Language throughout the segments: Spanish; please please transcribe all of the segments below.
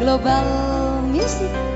Global Music.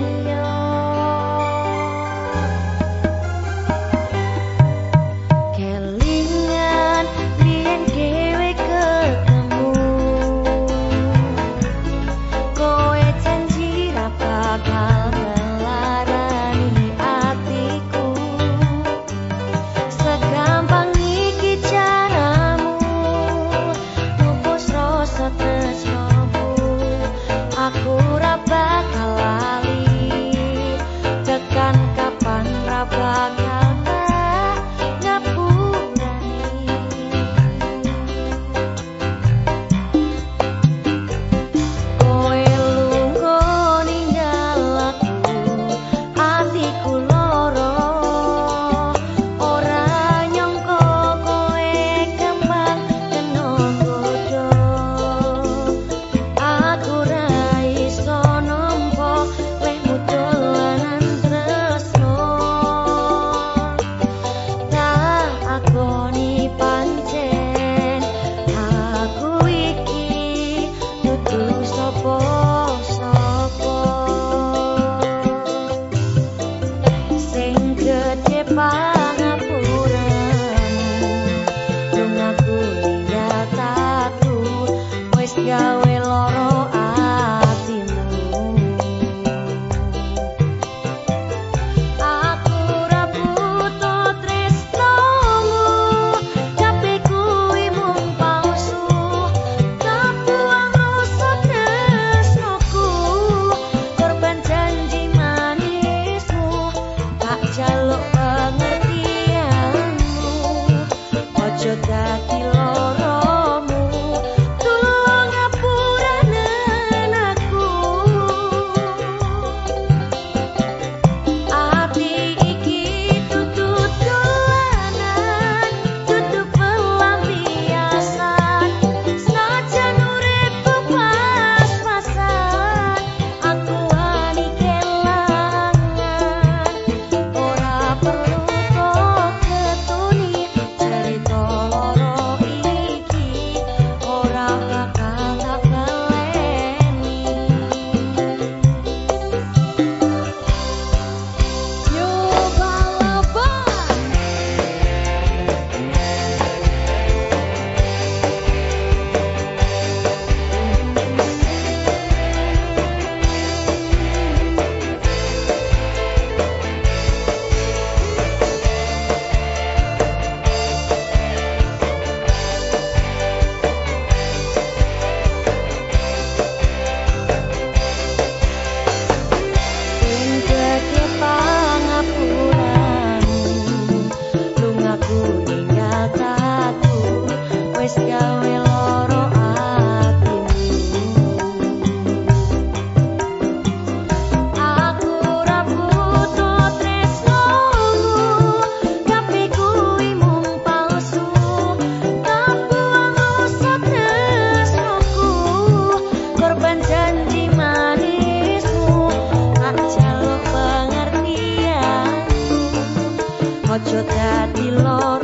Yahweh. Ojo dadi lor